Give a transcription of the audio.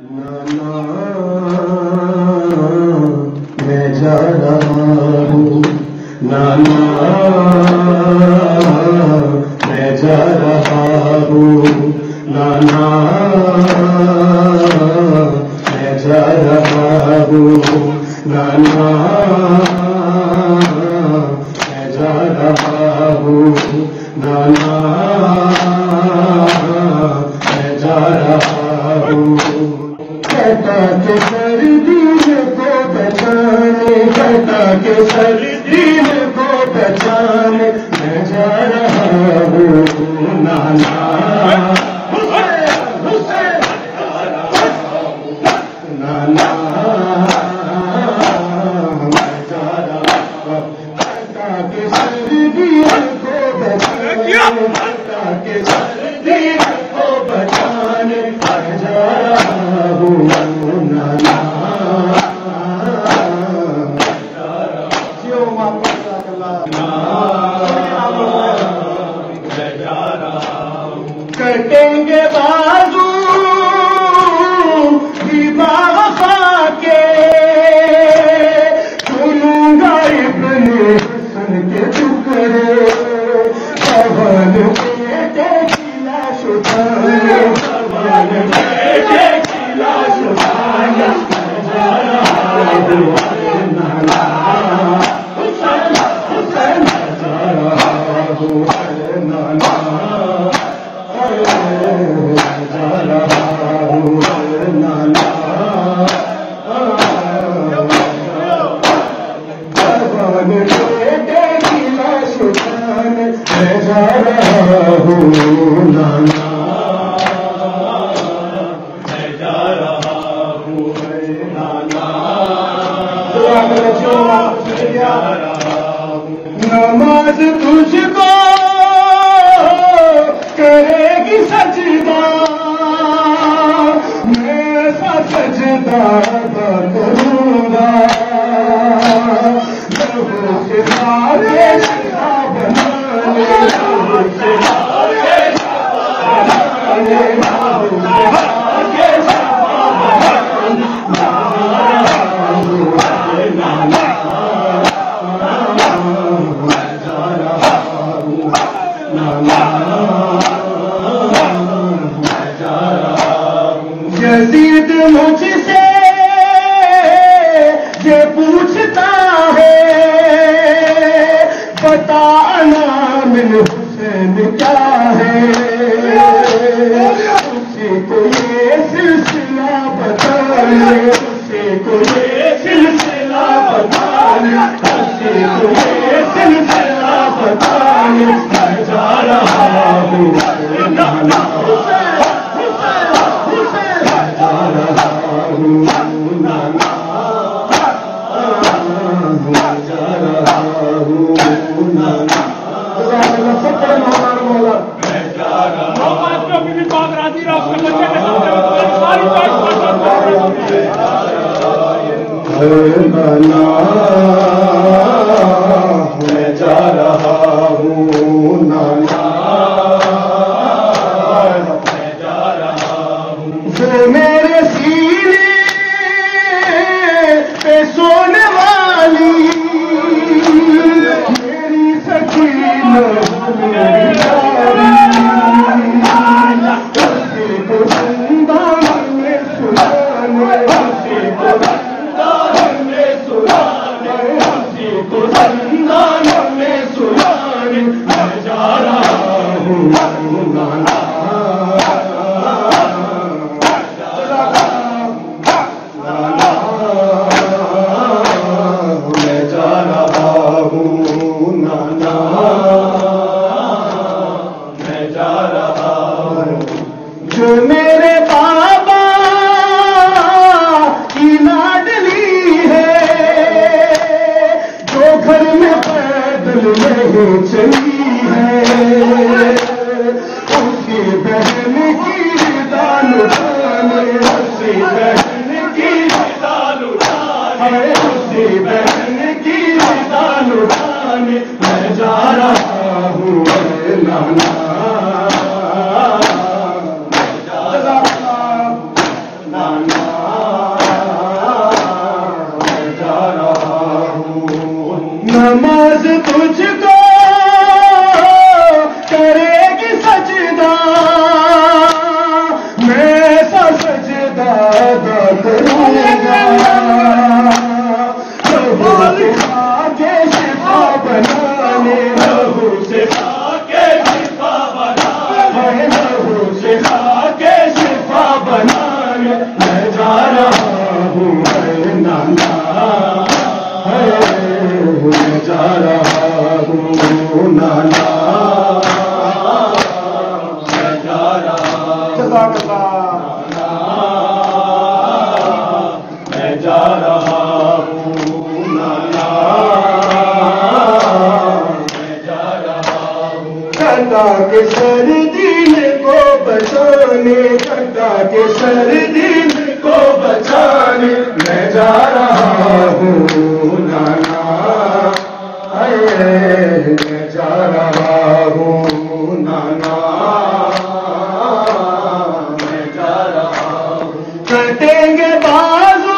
میں جا رہا نانا میں جا رہا ہوں نانا میں جا رہا ہوں نانا کے Thank you. Thank you. سے نام کے سر دین کو بچانے کتا کے سر دین کو بچانے۔ میں جا رہا ہوں، نانا۔ اے میں جا رہا ہوں، نانا۔ میں جا رہا ہوں۔ کٹیں گے بازو